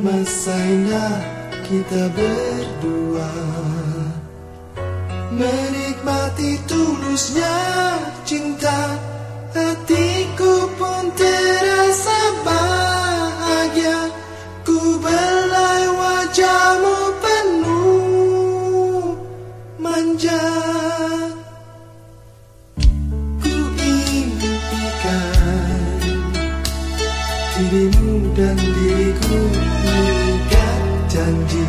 masa indah kita berdua. Menikmati tulusnya dirimu dan diriku mengikat janji.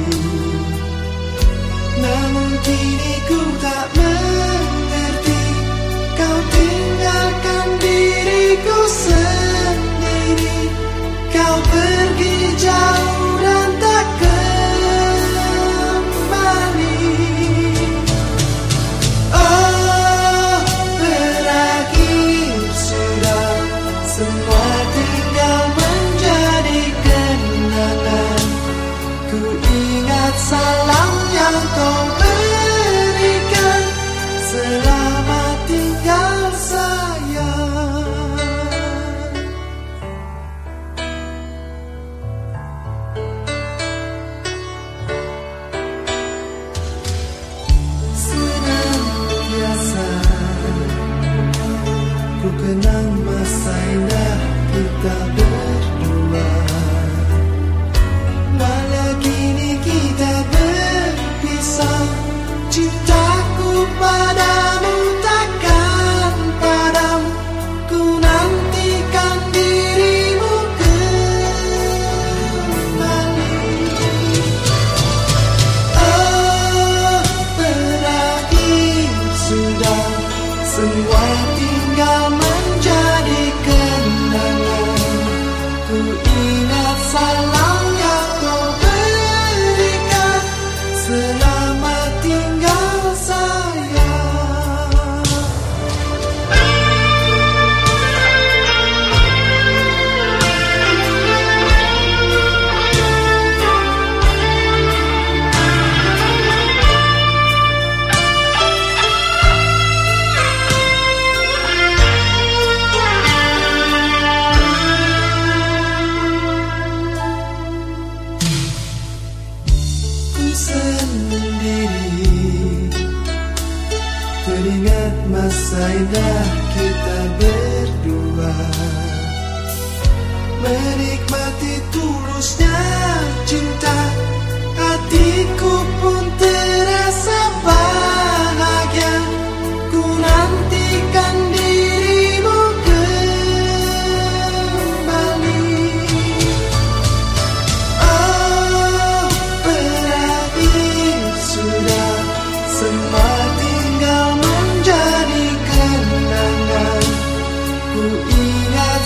Namun kini ku tak mengerti Kau tinggalkan diriku sendiri. Kau pergi jauh ingat salam yang kau berikan. Selamat tinggal sayang. Senantiasa Ku kenang masa indah kita berdua Ku ingat salam masa indah kita berdua Menikmati tulusnya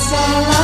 ingat salam